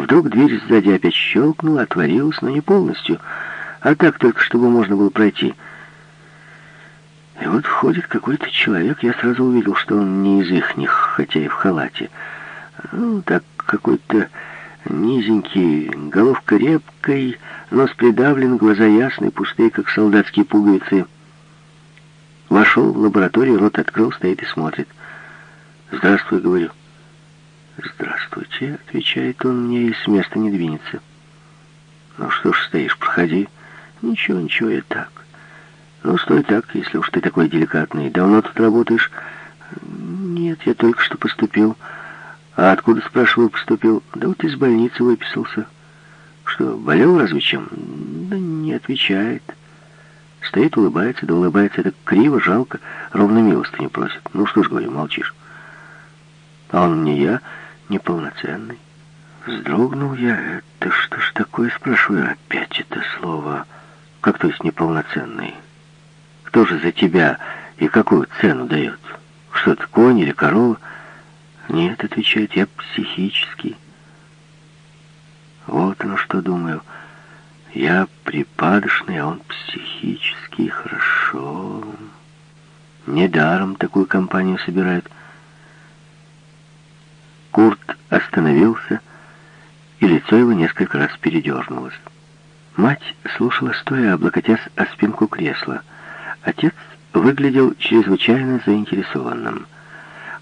Вдруг дверь сзади опять щелкнула, отворилась, но не полностью, а так только, чтобы можно было пройти. И вот входит какой-то человек, я сразу увидел, что он не из ихних, хотя и в халате. Ну, так какой-то низенький, головка репкой, нос придавлен, глаза ясные, пустые, как солдатские пуговицы. Вошел в лабораторию, рот открыл, стоит и смотрит. «Здравствуй», — говорю. «Здравствуйте», — отвечает он мне, и с места не двинется. «Ну что ж стоишь, проходи». «Ничего, ничего, я так». «Ну, стой так, если уж ты такой деликатный. Давно тут работаешь?» «Нет, я только что поступил». «А откуда, спрашиваю, поступил?» «Да вот из больницы выписался». «Что, болел разве чем?» «Да не отвечает». Стоит, улыбается, да улыбается так криво, жалко, ровно милостыню просит. «Ну что ж, говорю, молчишь». «А он мне я неполноценный». Вздрогнул я. «Это что ж такое?» Спрашиваю. «Опять это слово. Как то есть неполноценный? Кто же за тебя и какую цену дает? Что то конь или корова?» «Нет», — отвечает, — «я психический». Вот оно что думаю. Я припадочный, а он психический. Хорошо. Недаром такую компанию собирают. Курт остановился, и лицо его несколько раз передернулось. Мать слушала, стоя, облокотясь о спинку кресла. Отец выглядел чрезвычайно заинтересованным.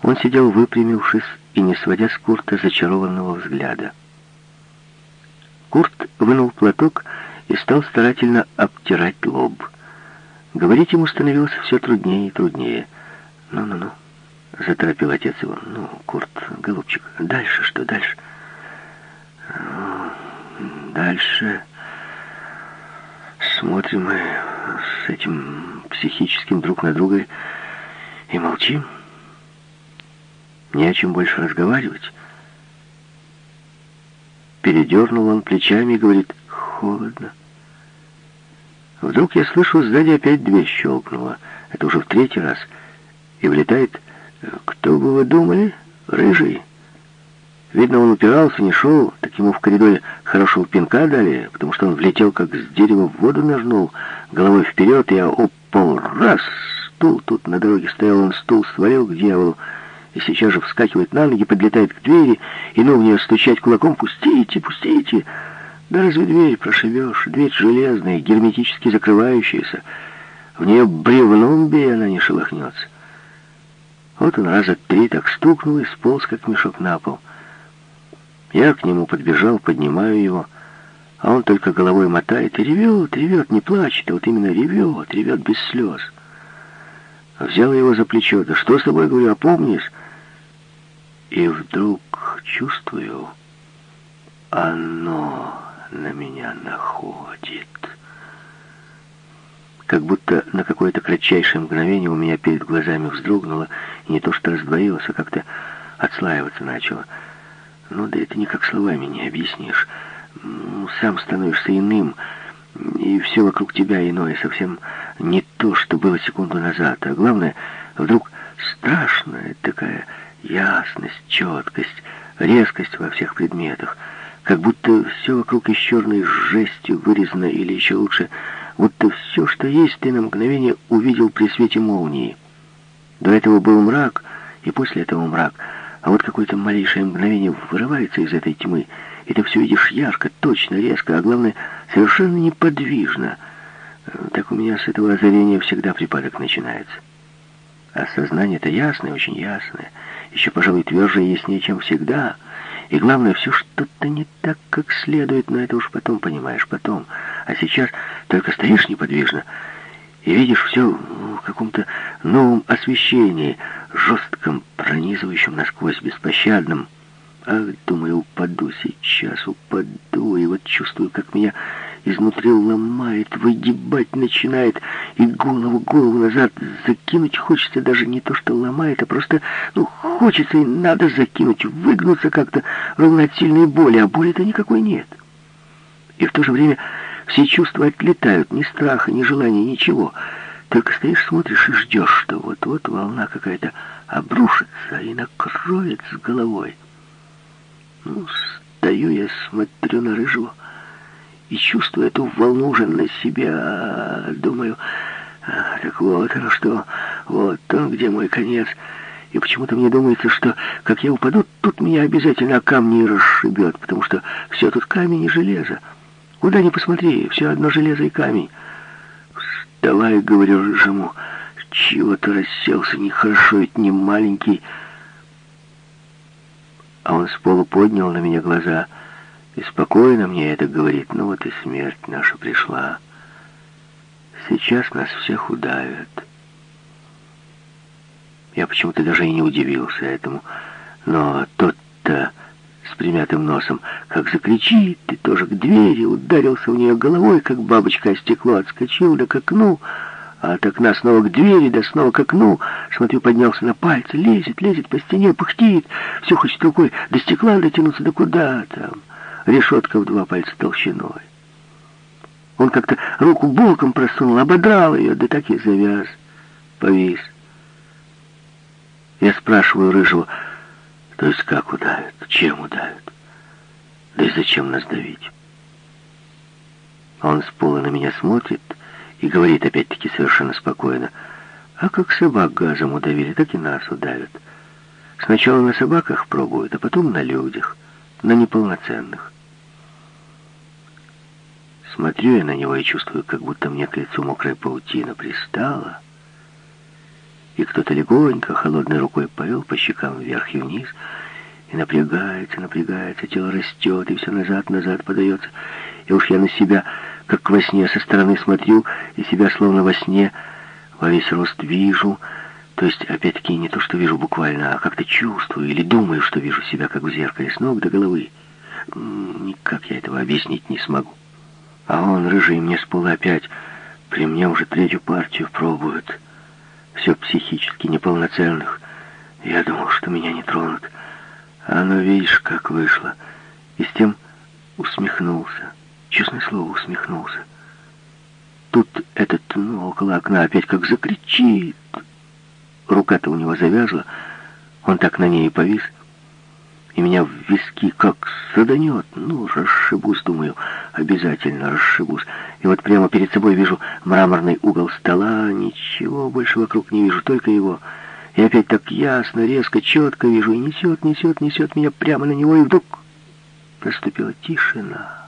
Он сидел выпрямившись и не сводя с Курта зачарованного взгляда. Курт вынул платок и стал старательно обтирать лоб. Говорить ему становилось все труднее и труднее. «Ну-ну-ну», — заторопил отец его. «Ну, Курт, голубчик, дальше что, дальше?» «Дальше...» Смотрим мы с этим психическим друг на друга и молчим. Не о чем больше разговаривать. Передернул он плечами и говорит, холодно. Вдруг я слышу, сзади опять дверь щелкнула. Это уже в третий раз. И влетает, кто бы вы думали, рыжий. Видно, он упирался, не шел, так ему в коридоре хорошего пинка дали, потому что он влетел, как с дерева в воду нырнул, головой вперед, я упал раз, стул тут на дороге стоял, он стул свалил к дьяволу, и сейчас же вскакивает на ноги, подлетает к двери, и ну в нее стучать кулаком «Пустите, пустите!» Да разве дверь прошибешь? Дверь железная, герметически закрывающаяся. В нее бревном бей, она не шелохнется. Вот он раза три так стукнул и сполз, как мешок на пол. Я к нему подбежал, поднимаю его, а он только головой мотает и ревет, ревет, не плачет, а вот именно ревет, ревет без слез. Взял его за плечо. «Да что с тобой, говорю, опомнишь?» И вдруг чувствую, оно на меня находит. Как будто на какое-то кратчайшее мгновение у меня перед глазами вздрогнуло, и не то что раздвоилось, а как-то отслаиваться начало. Ну да это никак словами не объяснишь. Ну, сам становишься иным, и все вокруг тебя иное, совсем не то, что было секунду назад. А главное, вдруг страшная такая ясность, четкость, резкость во всех предметах. Как будто все вокруг из черной жестью вырезано, или еще лучше, будто все, что есть, ты на мгновение увидел при свете молнии. До этого был мрак, и после этого мрак — а вот какое-то малейшее мгновение вырывается из этой тьмы, и ты все видишь ярко, точно, резко, а главное, совершенно неподвижно. Так у меня с этого озарения всегда припадок начинается. А сознание-то ясное, очень ясное, еще, пожалуй, тверже и яснее, чем всегда. И главное, все что-то не так, как следует, но это уж потом понимаешь, потом. А сейчас только стоишь неподвижно, и видишь все в каком-то новом освещении, жестком, пронизывающем насквозь, беспощадном. Ах, думаю, упаду сейчас, упаду, и вот чувствую, как меня изнутри ломает, выгибать начинает, и голову, голову назад закинуть хочется даже не то, что ломает, а просто, ну, хочется и надо закинуть, выгнуться как-то ровно от сильной боли, а боли-то никакой нет. И в то же время все чувства отлетают, ни страха, ни желания, ничего. Только стоишь, смотришь и ждешь, что вот-вот волна какая-то обрушится и накроет с головой. Ну, Стою я, смотрю на Рыжего и чувствую эту волну уже на. Думаю, а, так вот оно что, вот он, где мой конец. И почему-то мне думается, что, как я упаду, тут меня обязательно камни расшибет, потому что все тут камень и железо. Куда ни посмотри, все одно железо и камень. «Вставай», — говорю Рыжему, — «чего ты расселся, нехорошо, ведь не маленький». А он с полу поднял на меня глаза и спокойно мне это говорит. «Ну вот и смерть наша пришла. Сейчас нас всех удавят». Я почему-то даже и не удивился этому. Но тот-то с примятым носом, как закричит, и тоже к двери, ударился в нее головой, как бабочка о стекло, отскочил да к окну, а от окна снова к двери, да снова к окну. Смотрю, поднялся на пальцы, лезет, лезет по стене, пыхтит, все хочет рукой до стекла дотянуться, да куда там. Решетка в два пальца толщиной. Он как-то руку боком просунул, ободрал ее, да так и завяз, повис. Я спрашиваю Рыжего, то есть как удавят, чем удавят? Да и зачем нас давить? Он с пола на меня смотрит и говорит опять-таки совершенно спокойно, а как собак газом удавили, так и нас удавят. Сначала на собаках пробуют, а потом на людях, на неполноценных. Смотрю я на него и чувствую, как будто мне к лицу мокрая паутина пристала, и кто-то легонько, холодной рукой повел по щекам вверх и вниз, и напрягается, напрягается, тело растет, и все назад-назад подается. И уж я на себя, как во сне, со стороны смотрю, и себя словно во сне во весь рост вижу, то есть, опять-таки, не то, что вижу буквально, а как-то чувствую или думаю, что вижу себя, как в зеркале, с ног до головы. Никак я этого объяснить не смогу. А он, рыжий, мне с пола опять, при мне уже третью партию пробует все психически неполноценных. Я думал, что меня не тронут. А оно, видишь, как вышло. И с тем усмехнулся. Честное слово, усмехнулся. Тут этот, ну, около окна опять как закричит. Рука-то у него завязла. Он так на ней и повис и меня в виски как саданет. Ну, расшибусь, думаю, обязательно расшибусь. И вот прямо перед собой вижу мраморный угол стола, ничего больше вокруг не вижу, только его. И опять так ясно, резко, четко вижу, и несет, несет, несет меня прямо на него, и вдруг наступила тишина.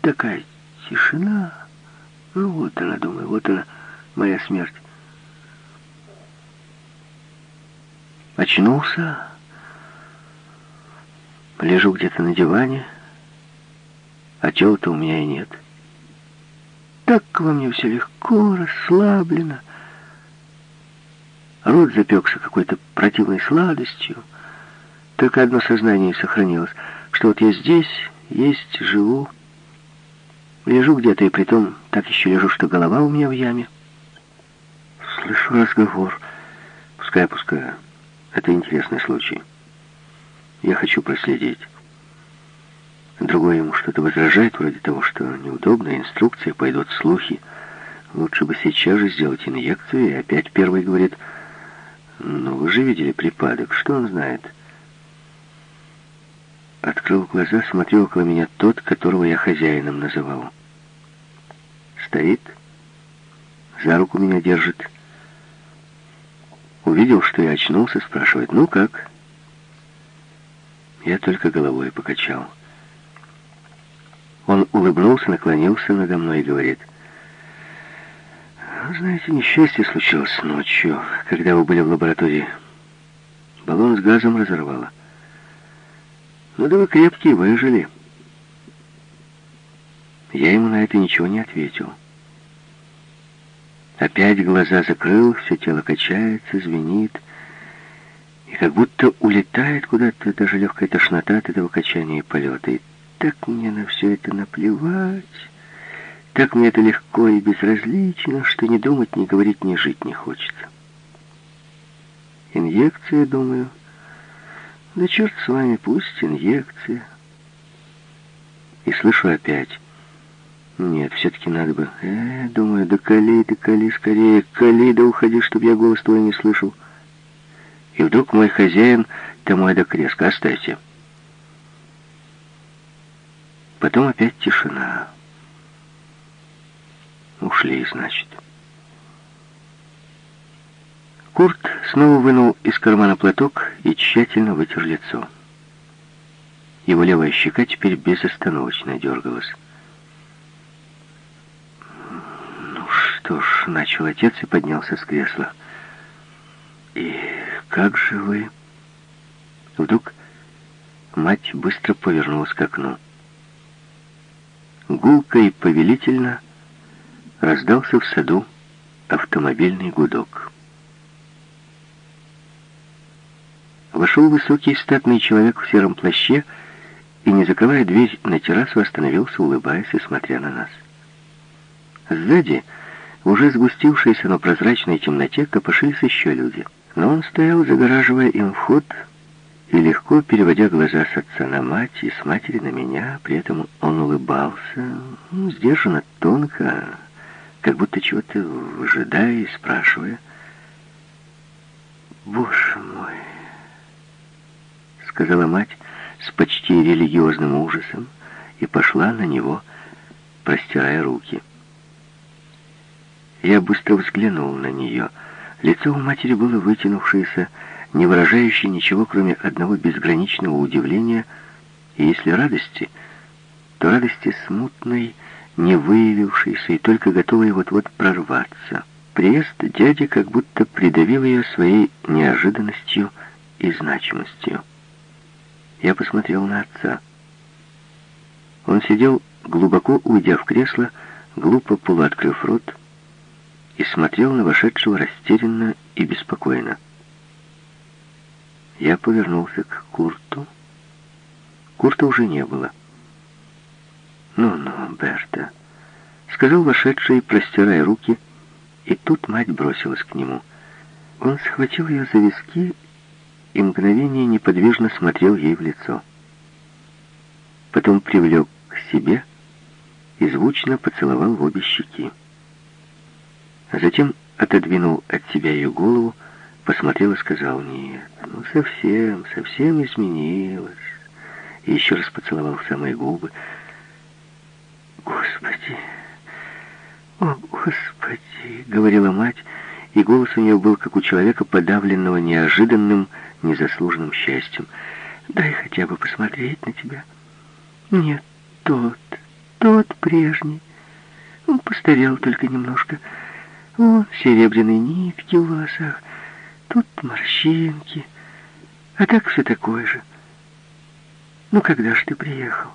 Такая тишина. Ну, вот она, думаю, вот она, моя смерть. Очнулся Лежу где-то на диване, а тела-то у меня и нет. Так во мне все легко, расслаблено. Рот запекся какой-то противной сладостью. Только одно сознание сохранилось, что вот я здесь, есть, живу. Лежу где-то, и притом так еще лежу, что голова у меня в яме. Слышу разговор. Пускай, пускай. Это интересный случай. Я хочу проследить. Другой ему что-то возражает, вроде того, что неудобная инструкция, пойдут слухи. Лучше бы сейчас же сделать инъекцию, и опять первый говорит, ну вы же видели припадок, что он знает? Открыл глаза, смотрел около меня тот, которого я хозяином называл. Стоит, за руку меня держит. Увидел, что я очнулся, спрашивает, ну как? Я только головой покачал. Он улыбнулся, наклонился надо мной и говорит, «Знаете, несчастье случилось ночью, когда вы были в лаборатории. Баллон с газом разорвало. Ну да вы крепкие, выжили». Я ему на это ничего не ответил. Опять глаза закрыл, все тело качается, звенит и как будто улетает куда-то даже легкая тошнота от этого качания и полета. И так мне на все это наплевать, так мне это легко и безразлично, что ни думать, ни говорить, ни жить не хочется. Инъекция, думаю. Да черт с вами, пусть инъекция. И слышу опять. Нет, все-таки надо бы. Э, думаю, да кали, да кали скорее, кали, да уходи, чтобы я голос твой не слышал. И вдруг мой хозяин, ты мой док резко, оставьте. Потом опять тишина. Ушли, значит. Курт снова вынул из кармана платок и тщательно вытер лицо. Его левая щека теперь безостановочно дергалась. «Ну что ж», — начал отец и поднялся с кресла. «И как же вы...» Вдруг мать быстро повернулась к окну. Гулко и повелительно раздался в саду автомобильный гудок. Вошел высокий статный человек в сером плаще и, не закрывая дверь на террасу, остановился, улыбаясь и смотря на нас. Сзади, уже сгустившейся, но прозрачной темноте, копошились еще люди. Но он стоял, загораживая им вход, и легко, переводя глаза с отца на мать и с матери на меня, при этом он улыбался, ну, сдержанно, тонко, как будто чего-то выжидая и спрашивая. «Боже мой!» — сказала мать с почти религиозным ужасом и пошла на него, простирая руки. Я быстро взглянул на нее. Лицо у матери было вытянувшееся, не выражающее ничего, кроме одного безграничного удивления, и если радости, то радости смутной, не выявившейся и только готовой вот-вот прорваться. Приезд дяди как будто придавил ее своей неожиданностью и значимостью. Я посмотрел на отца. Он сидел, глубоко уйдя в кресло, глупо полуоткрыв рот, и смотрел на вошедшего растерянно и беспокойно. Я повернулся к Курту. Курта уже не было. «Ну-ну, Берта», — сказал вошедший, простирая руки, и тут мать бросилась к нему. Он схватил ее за виски и мгновение неподвижно смотрел ей в лицо. Потом привлек к себе и звучно поцеловал в обе щеки. А затем отодвинул от себя ее голову, посмотрел и сказал, «Нет, ну совсем, совсем изменилась». И еще раз поцеловал в самые губы. «Господи, о, Господи!» — говорила мать, и голос у нее был, как у человека, подавленного неожиданным, незаслуженным счастьем. «Дай хотя бы посмотреть на тебя». «Нет, тот, тот прежний. Он постарел только немножко. Вон серебряные нитки в волосах, тут морщинки, а так все такое же. Ну, когда же ты приехал?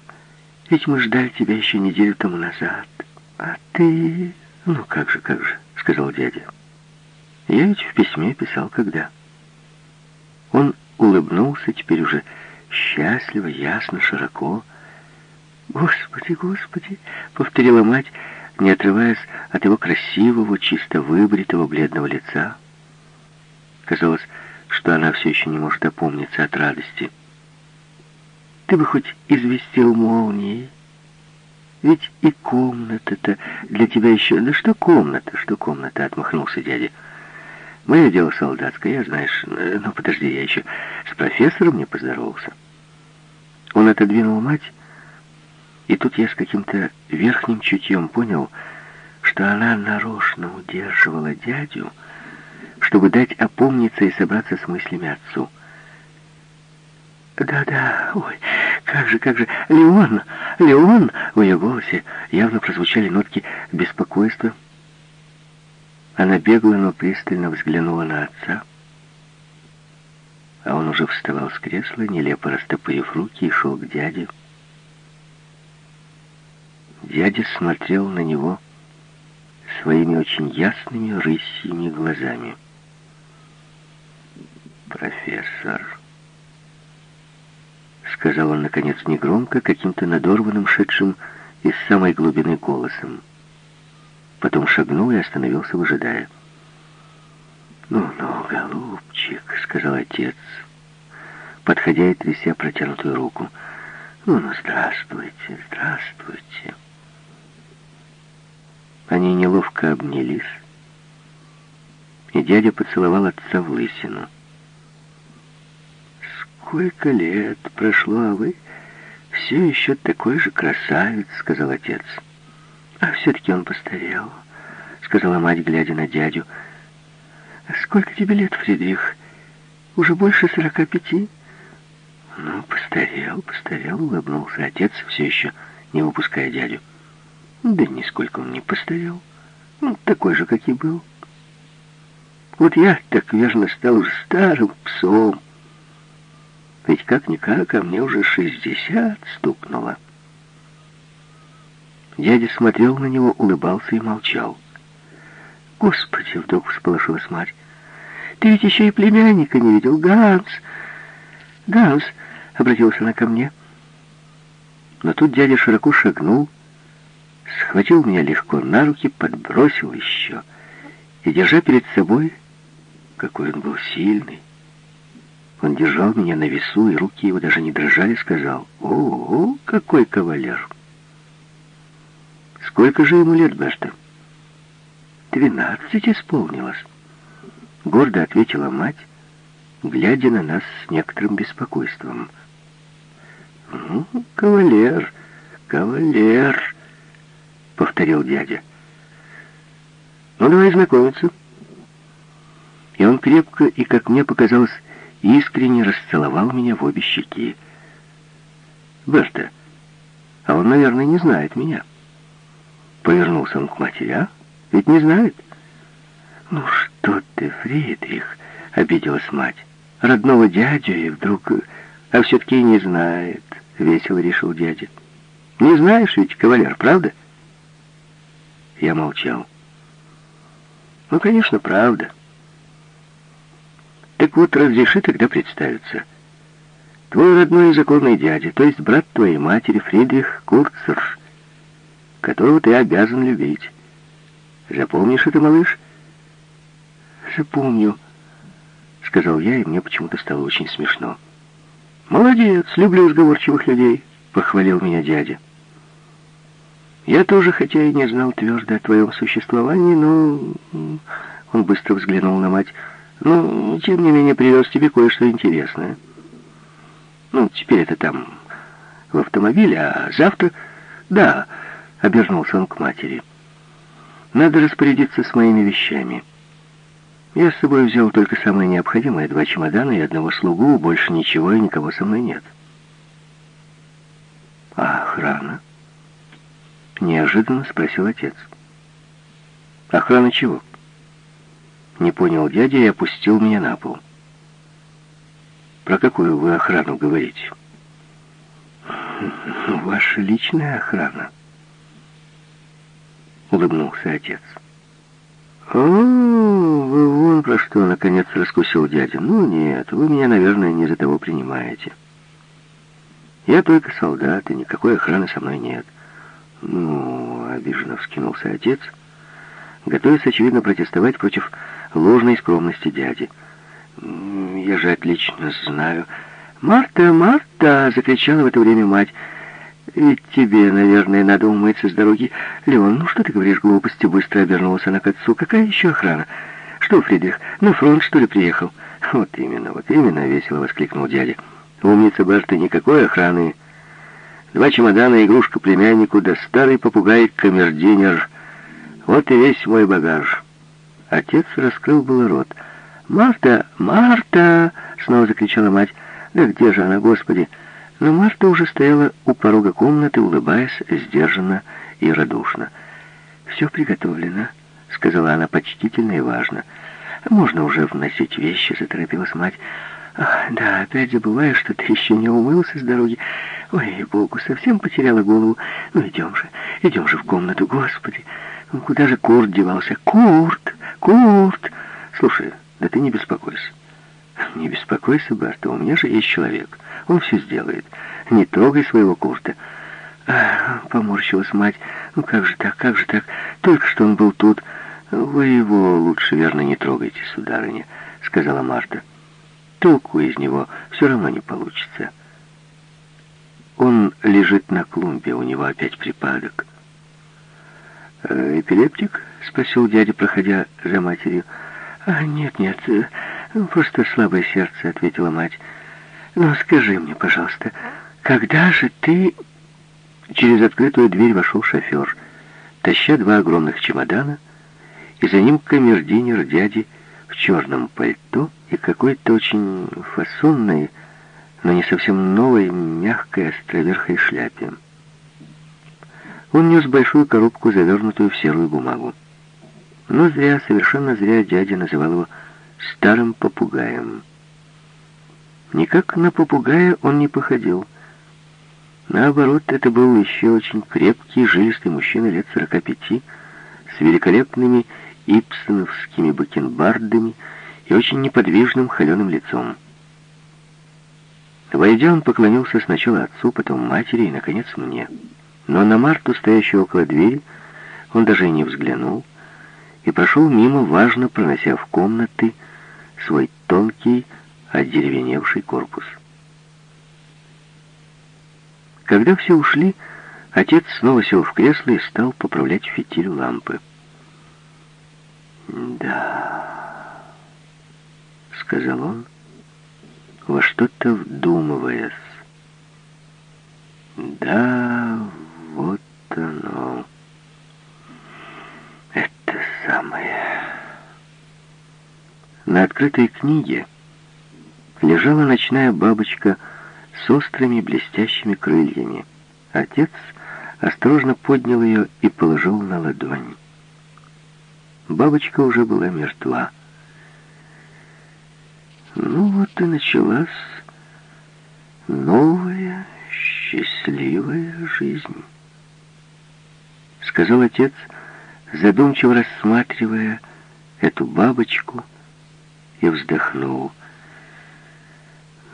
Ведь мы ждали тебя еще неделю тому назад. А ты... Ну, как же, как же, сказал дядя. Я ведь в письме писал, когда. Он улыбнулся теперь уже счастливо, ясно, широко. «Господи, Господи!» — повторила мать, не отрываясь от его красивого, чисто выбритого, бледного лица. Казалось, что она все еще не может опомниться от радости. «Ты бы хоть известил молнией. Ведь и комната-то для тебя еще...» «Да что комната, что комната?» — отмахнулся дядя. Мое дело солдатское, я, знаешь... Ну, подожди, я еще с профессором не поздоровался. Он отодвинул мать, и тут я с каким-то верхним чутьем понял, что она нарочно удерживала дядю, чтобы дать опомниться и собраться с мыслями отцу. «Да-да, ой, как же, как же, Леон, Леон!» В ее голосе явно прозвучали нотки беспокойства, она бегло, но пристально взглянула на отца, а он уже вставал с кресла, нелепо растопырив руки, и шел к дяде. Дядя смотрел на него своими очень ясными рысьими глазами. «Профессор», — сказал он, наконец, негромко, каким-то надорванным, шедшим из самой глубины голосом. Потом шагнул и остановился, выжидая. «Ну-ну, голубчик», — сказал отец, подходя и тряся протянутую руку. «Ну-ну, здравствуйте, здравствуйте». Они неловко обнялись, и дядя поцеловал отца в лысину. «Сколько лет прошло, а вы все еще такой же красавец», — сказал отец. «А все-таки он постарел», — сказала мать, глядя на дядю. «Сколько тебе лет, Фридрих? Уже больше сорока пяти?» «Ну, постарел, постарел», — улыбнулся отец, все еще не выпуская дядю. «Да нисколько он не постарел. Ну, такой же, как и был. Вот я так верно стал старым псом. Ведь как-никак, а мне уже шестьдесят стукнуло». Дядя смотрел на него, улыбался и молчал. «Господи!» — вдруг всполошилась мать. «Ты ведь еще и племянника не видел, Ганс!» «Ганс!» — обратился она ко мне. Но тут дядя широко шагнул, схватил меня легко на руки, подбросил еще. И, держа перед собой, какой он был сильный, он держал меня на весу, и руки его даже не дрожали, сказал, «О, какой кавалер!» «Сколько же ему лет, Башта?» «Двенадцать исполнилось», — гордо ответила мать, глядя на нас с некоторым беспокойством. «Ну, кавалер, кавалер», — повторил дядя. «Ну, давай знакомиться». И он крепко и, как мне показалось, искренне расцеловал меня в обе щеки. «Берта, а он, наверное, не знает меня». Повернулся он к матери, а? Ведь не знает? Ну что ты, Фридрих, обиделась мать. Родного дядю и вдруг... А все-таки не знает, весело решил дядя. Не знаешь ведь, кавалер, правда? Я молчал. Ну, конечно, правда. Так вот, разреши тогда представиться. Твой родной и законный дядя, то есть брат твоей матери, Фридрих Курцер, которого ты обязан любить. Запомнишь это, малыш? Запомню, сказал я, и мне почему-то стало очень смешно. Молодец, люблю разговорчивых людей, похвалил меня дядя. Я тоже, хотя и не знал твердо о твоем существовании, но... Он быстро взглянул на мать. Ну, тем не менее, привез тебе кое-что интересное. Ну, теперь это там в автомобиле, а завтра... Да, Обернулся он к матери. «Надо распорядиться с моими вещами. Я с собой взял только самое необходимое, два чемодана и одного слугу, больше ничего и никого со мной нет». «А охрана?» Неожиданно спросил отец. «Охрана чего?» Не понял дядя и опустил меня на пол. «Про какую вы охрану говорите?» «Ваша личная охрана» улыбнулся отец. «О, вы вон про что, наконец раскусил дядя. Ну нет, вы меня, наверное, не за того принимаете. Я только солдат, и никакой охраны со мной нет». «Ну, обиженно вскинулся отец, готовясь, очевидно, протестовать против ложной скромности дяди. «Я же отлично знаю...» «Марта, Марта!» — закричала в это время мать. «Ведь тебе, наверное, надо умыться с дороги. Леон, ну что ты говоришь глупости?» Быстро обернулся она к отцу. «Какая еще охрана? Что, Фридрих, на фронт, что ли, приехал?» «Вот именно, вот именно!» — весело воскликнул дядя. «Умница, Берта, никакой охраны. Два чемодана, игрушка племяннику, да старый попугай-камердинер. Вот и весь мой багаж». Отец раскрыл было рот. «Марта! Марта!» — снова закричала мать. «Да где же она, Господи?» Но Марта уже стояла у порога комнаты, улыбаясь сдержанно и радушно. «Все приготовлено», — сказала она почтительно и важно. «Можно уже вносить вещи», — заторопилась мать. «Ах, да, опять забываю, что ты еще не умылся с дороги. Ой, Богу, совсем потеряла голову. Ну, идем же, идем же в комнату, Господи. Ну, куда же Курт девался? Курт! Курт! Слушай, да ты не беспокойся. Не беспокойся, Барта, у меня же есть человек. Он все сделает. Не трогай своего Курта. Ах, поморщилась мать. Ну как же так, как же так? Только что он был тут. Вы его лучше, верно, не трогайте, сударыня, сказала Марта. Толку из него все равно не получится. Он лежит на клумбе, у него опять припадок. «Э, «Эпилептик?» — спросил дядя, проходя за матерью. «А, нет, нет, просто слабое сердце», — ответила мать. «Ну, скажи мне, пожалуйста, «Когда же ты...» Через открытую дверь вошел шофер, таща два огромных чемодана, и за ним камердинер дяди в черном пальто и какой-то очень фасонной, но не совсем новой, мягкой островерхой шляпе. Он нес большую коробку, завернутую в серую бумагу. Но зря, совершенно зря дядя называл его старым попугаем. Никак на попугая он не походил. Наоборот, это был еще очень крепкий, жилистый мужчина лет сорока пяти, с великолепными ипсоновскими бакенбардами и очень неподвижным холеным лицом. Войдя, он поклонился сначала отцу, потом матери и, наконец, мне. Но на Марту, стоящую около двери, он даже и не взглянул и прошел мимо, важно пронося в комнаты свой тонкий, одеревеневший корпус. Когда все ушли, отец снова сел в кресло и стал поправлять фитиль лампы. «Да», — сказал он, во что-то вдумываясь. «Да, вот оно. Это самое». На открытой книге лежала ночная бабочка с острыми блестящими крыльями. Отец осторожно поднял ее и положил на ладонь. Бабочка уже была мертва. Ну вот и началась новая счастливая жизнь, сказал отец, задумчиво рассматривая эту бабочку, и вздохнул.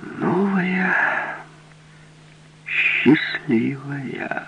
Новая счастливая